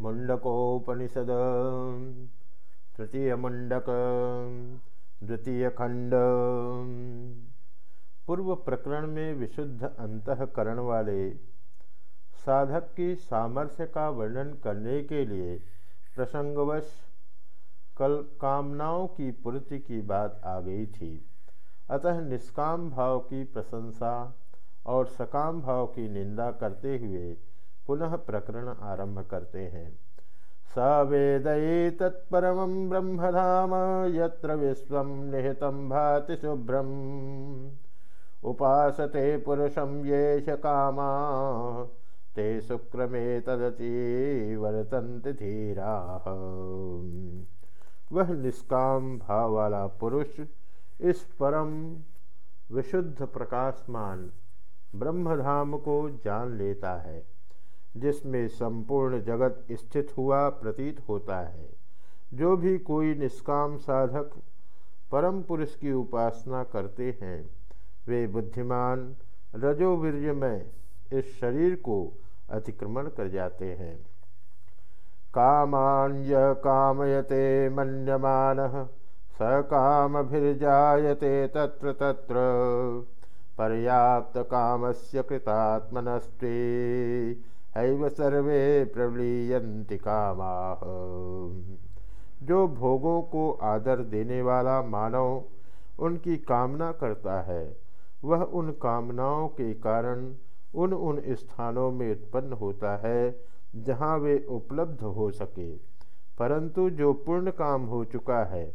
मुंडकोपनिषद। तृतीय मुंडक, द्वितीय खंड। पूर्व प्रकरण में विशुद्ध अंतकरण वाले साधक की सामर्थ्य का वर्णन करने के लिए प्रसंगवश कल कामनाओं की पूर्ति की बात आ गई थी। अतः निष्काम भाव की प्रशंसा और सकाम भाव की निंदा करते हुए पुनः प्रकरण आरंभ करते हैं। स वेदये तत्परम ब्रह्मधाम, यत्र विश्व निहित भाति शुभ्रम। उपासते पुरुषम ये कामा, ते शुक्रमे वर्तंत धीरा। वह निष्काम भाव वाला पुरुष, इस परम विशुद्ध प्रकाशमान ब्रह्मधाम को जान लेता है। जिसमें संपूर्ण जगत स्थित हुआ प्रतीत होता है। जो भी कोई निष्काम साधक परम पुरुष की उपासना करते हैं, वे बुद्धिमान रजोवीर्य में इस शरीर को अतिक्रमण कर जाते हैं। कामान्य कामयते मन्यमान, स काम कामभिर्जायते तत्र तत्र। पर्याप्त कामस्य कृतात्मनस्ते। सर्वे प्रवलीयंति कामाह जो भोगों को आदर देने वाला मानव उनकी कामना करता है, वह उन कामनाओं के कारण उन उन स्थानों में उत्पन्न होता है, जहाँ वे उपलब्ध हो सके। परंतु जो पूर्ण काम हो चुका है,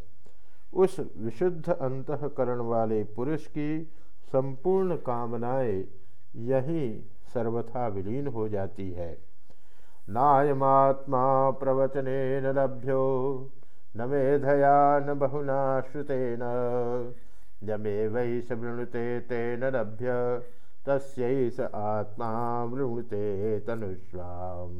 उस विशुद्ध अंतकरण वाले पुरुष की संपूर्ण कामनाएँ यही सर्वथा विलीन हो जाती है। नायमात्मा प्रवचने न लभ्यो, न मेधया न बहुना श्रुतेन जमे वै वृणुते तेन लभ्य तस्यैष आत्मा वृणुते तनुष्वाम।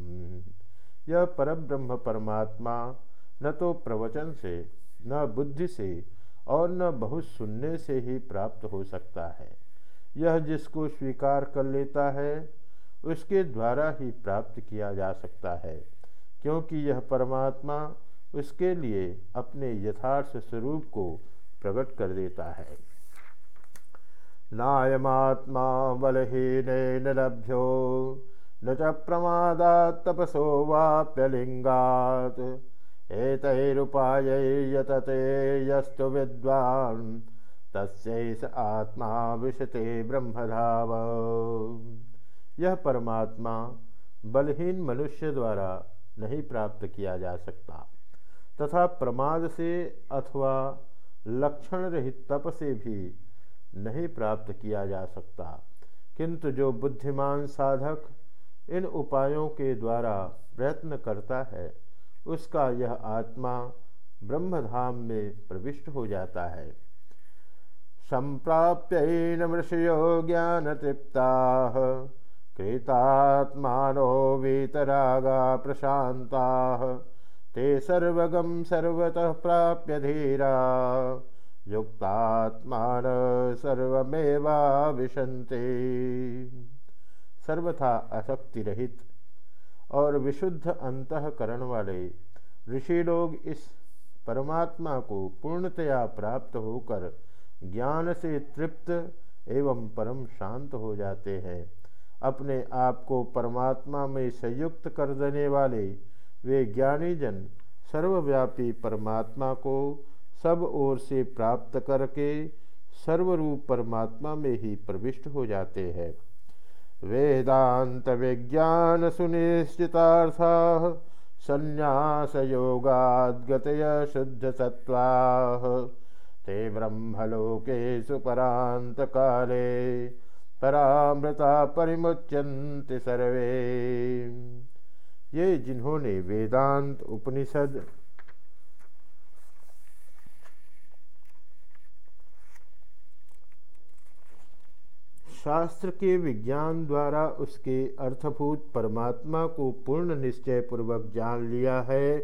यह परब्रह्म परमात्मा, न तो प्रवचन से, न बुद्धि से और न बहुत सुनने से ही प्राप्त हो सकता है। यह जिसको स्वीकार कर लेता है, उसके द्वारा ही प्राप्त किया जा सकता है, क्योंकि यह परमात्मा उसके लिए अपने यथार्थ स्वरूप को प्रकट कर देता है। नायमात्मा बलहीन लभ्यो, न च प्रमादा तपसो वाप्यलिंगात यतते यस्तु विद्वान्। तस्स आत्मा विशते ब्रह्मधाव यह परमात्मा बलहीन मनुष्य द्वारा नहीं प्राप्त किया जा सकता, तथा प्रमाद से अथवा लक्षण रहित तप से भी नहीं प्राप्त किया जा सकता, किंतु जो बुद्धिमान साधक इन उपायों के द्वारा प्रयत्न करता है, उसका यह आत्मा ब्रह्मधाम में प्रविष्ट हो जाता है। संप्राप्यैनमृषयो ज्ञानतृप्ताः। कृतात्मानो वीतरागा प्रशान्ताः। ते सर्वगं सर्वतः प्राप्य धीरा। युक्तात्मान सर्वमेवा विशन्ते सर्वथा आसक्ति रहित और विशुद्ध अंतकरण वाले ऋषि लोग इस परमात्मा को पूर्णतया प्राप्त होकर ज्ञान से तृप्त एवं परम शांत हो जाते हैं। अपने आप को परमात्मा में संयुक्त कर देने वाले वे ज्ञानी जन सर्वव्यापी परमात्मा को सब ओर से प्राप्त करके सर्वरूप परमात्मा में ही प्रविष्ट हो जाते हैं। वेदांत विज्ञान सुनिश्चितार्था संन्यास योगाद्गतय शुद्ध सत्वा ते ब्रह्मलोकेषु परान्तकाले परामृता परिमुच्यन्ति सर्वे। ये जिन्होंने वेदांत उपनिषद शास्त्र के विज्ञान द्वारा उसके अर्थभूत परमात्मा को पूर्ण निश्चय पूर्वक जान लिया है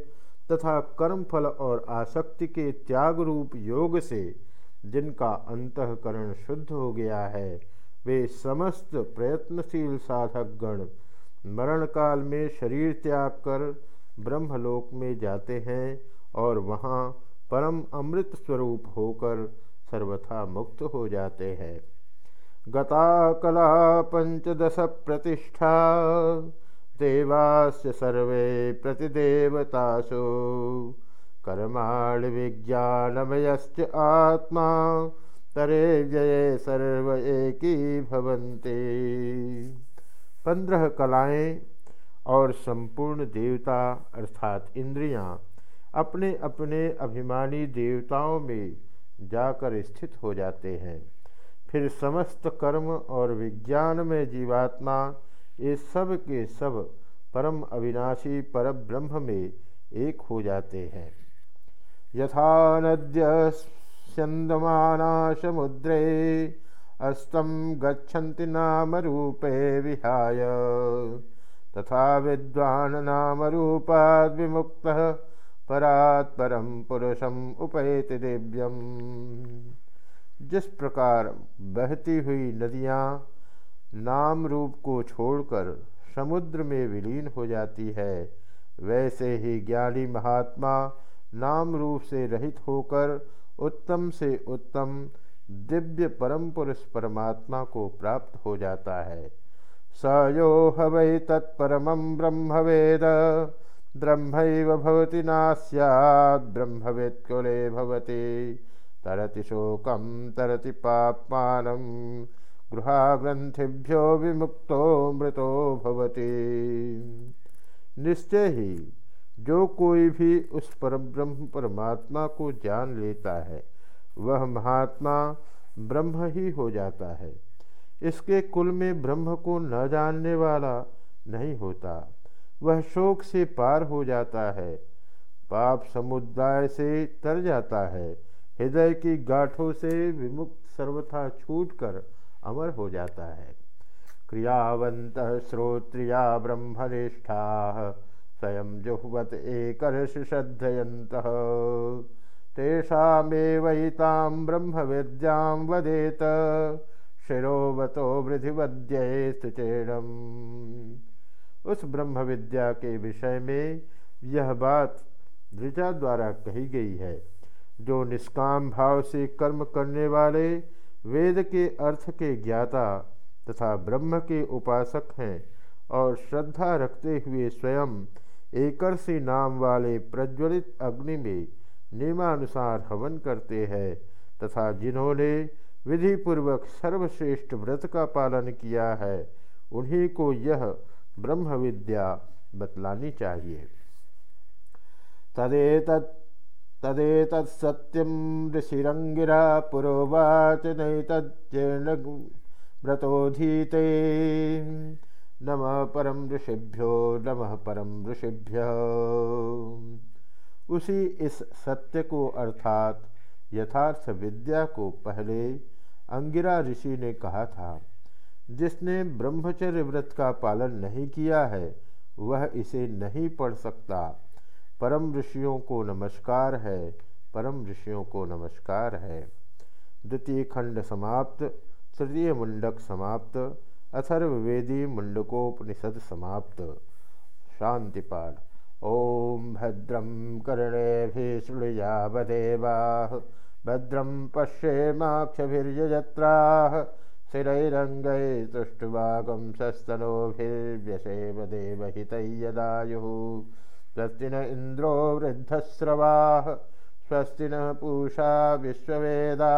तथा कर्मफल और आसक्ति के त्याग रूप योग से जिनका अंतकरण शुद्ध हो गया है, वे समस्त प्रयत्नशील साधक गण मरण काल में शरीर त्याग कर ब्रह्मलोक में जाते हैं और वहाँ परम अमृत स्वरूप होकर सर्वथा मुक्त हो जाते हैं। गता कला पंचदश प्रतिष्ठा देवास्य सर्वे प्रतिदेवतासु। कर्माण विज्ञानमयश्च आत्मा, तरे जय सर्व एकी भवन्ति। पंद्रह कलाएँ और संपूर्ण देवता, अर्थात इंद्रियाँ अपने अपने अभिमानी देवताओं में जाकर स्थित हो जाते हैं। फिर समस्त कर्म और विज्ञान में जीवात्मा ये सब के सब परम अविनाशी पर ब्रह्म में एक हो जाते हैं। यथा नद्य समुद्रे अस्तम गच्छन्ति नाम रूपे विहाय। तथा विद्वान नाम रूपाद विमुक्त परात् परम पुरुषम उपैति दिव्यम। जिस प्रकार बहती हुई नदियाँ नाम रूप को छोड़कर समुद्र में विलीन हो जाती है। वैसे ही ज्ञानी महात्मा नाम रूप से रहित होकर उत्तम से उत्तम दिव्य परम पुरुष परमात्मा को प्राप्त हो जाता है। स यो हवै तत्परम ब्रह्म वेद ब्रह्म भवति नास्यात् ब्रह्मवेद कुले तरति शोकम तरति पापमान गृहाग्रंथिभ्यो विमुक्तो मृतो भवति। निश्चय ही, जो कोई भी उस परब्रह्म परमात्मा को जान लेता है, वह महात्मा ब्रह्म ही हो जाता है। इसके कुल में ब्रह्म को न जानने वाला नहीं होता। वह शोक से पार हो जाता है, पाप समुदाय से तर जाता है, हृदय की गाठों से विमुक्त सर्वथा छूटकर अमर हो जाता है। क्रियावंत श्रोत्रिया ब्रह्मनिष्ठा, स्वयं जुहवत एक श्रद्धयंत तेषामेवैतां ब्रह्म विद्या वदेत, शिरोवतो वृद्धिवद्यस्तु चेणम उस ब्रह्म विद्या के विषय में यह बात ऋचा द्वारा कही गई है, जो निष्काम भाव से कर्म करने वाले वेद के अर्थ के ज्ञाता तथा ब्रह्म के उपासक हैं और श्रद्धा रखते हुए स्वयं एकरसी नाम वाले प्रज्वलित अग्नि में नियमानुसार हवन करते हैं तथा जिन्होंने विधिपूर्वक सर्वश्रेष्ठ व्रत का पालन किया है, उन्हीं को यह ब्रह्म विद्या बतलानी चाहिए। तदेत तदेतत्सत्यं ऋषिरङ्गिरा पुरोवाच नैतज्जेर्ण व्रतोधीते। नमः परम ऋषिभ्यो, नमः परम ऋषिभ्य। उसी इस सत्य को अर्थात यथार्थ विद्या को पहले अंगिरा ऋषि ने कहा था, जिसने ब्रह्मचर्य व्रत का पालन नहीं किया है, वह इसे नहीं पढ़ सकता। परम ऋषियों को नमस्कार है, परम ऋषियों को नमस्कार है। द्वितीय खंड समाप्त, तृतीय मुंडक समाप्त अथर्वेदी मुंडकोपनिषद समाप्त। शांति पाठ। कर्णे शृणुयावदेवा भद्रम पश्येमाक्षजत्रा स्थिरैरङ्गै तुष्टुवागं सस्तनोभिर्व्यसेव देवहितैयदायुः स्वस्ति न इंद्रो वृद्धस्रवा स्वस्ति न पूषा विश्ववेदा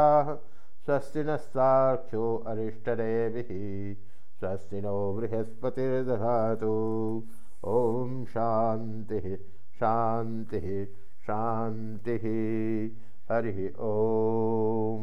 स्वस्ति न साक्षो अरिष्टदेभिः स्वस्ति नो बृहस्पतिर्दधातु। ॐ शान्तिः शान्तिः शान्तिः। हरिः ॐ